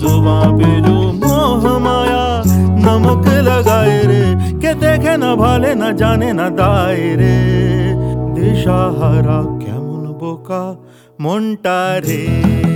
जुबा पे जो मोह माया नमक लगाए रे के देखे না, ভালে না, জানে না দায় রে। দিশাহারা কেমন বোকা মনটা রে।